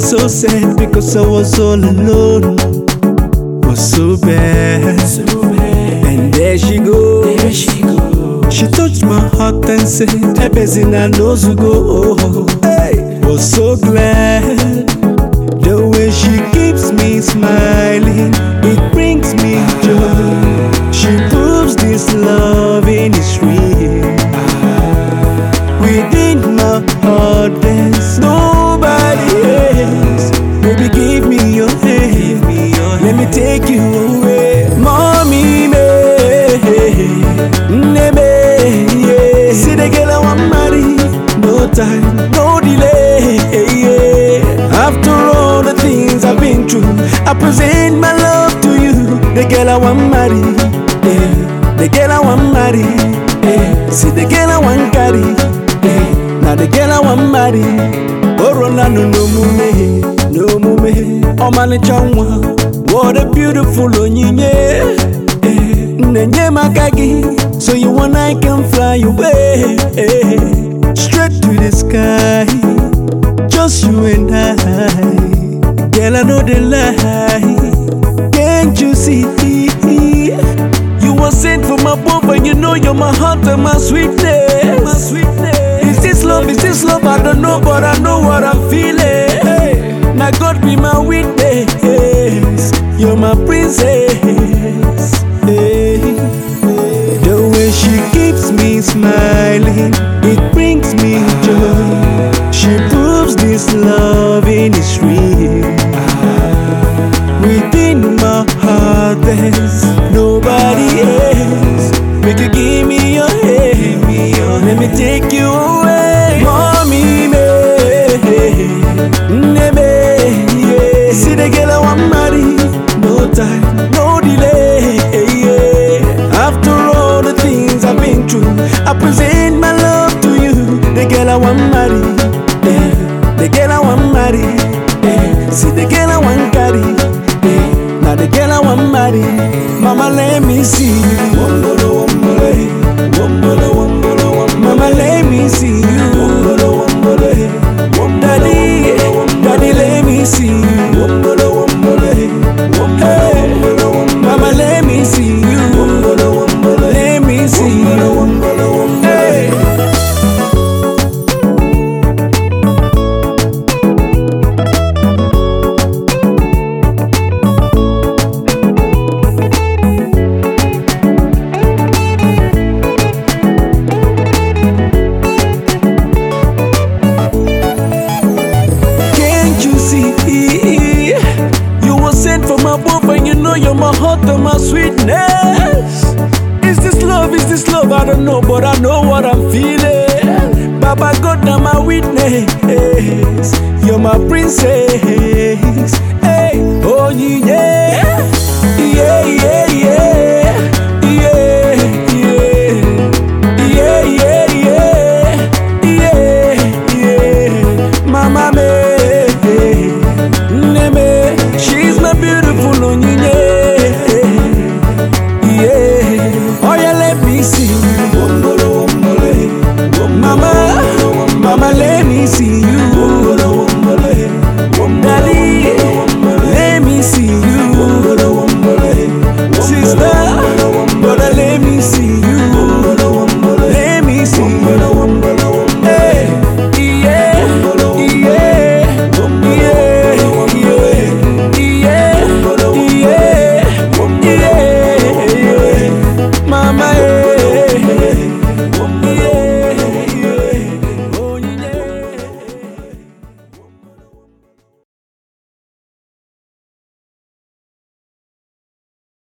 feeling so sad because I was all alone. Was so bad. And there she goes. There she goes. She touched my heart and said, Ebezina knows to go. Hey, take you away. Mommy, me. Nne me See the girl I want marry. No time, no delay. After all the things I've been through, I present my love to you. The girl I want marry. Yeah. The girl I want marry. Yeah. See the girl I want carry. Yeah. Now the girl I want marry. Orona no no mume, no mume. Omalicha nwa, what a beautiful onyinye. Nenye makagi, so you and I can fly away straight to the sky. Just you and I, girl I know the lie. Can't you see? You were sent from above, and you know you're my heart and my sweetness. My sweetness. Is this love? Is this love? I don't know, but I know what I'm feeling. Now God be my witness. You're my princess. Hey. The way she keeps me smiling, it brings me joy. She proves this loving is real. Within my heart, there's nobody else. Make you give me your hand, let me take you marry. The eh, girl I want marry, yeah. See the girl I want carry, yeah. Now the girl I want marry, mama let me see know you're my heart and my sweetness. Is this love? Is this love? I don't know, but I know what I'm feeling. Baba God, now my witness. You're my princess.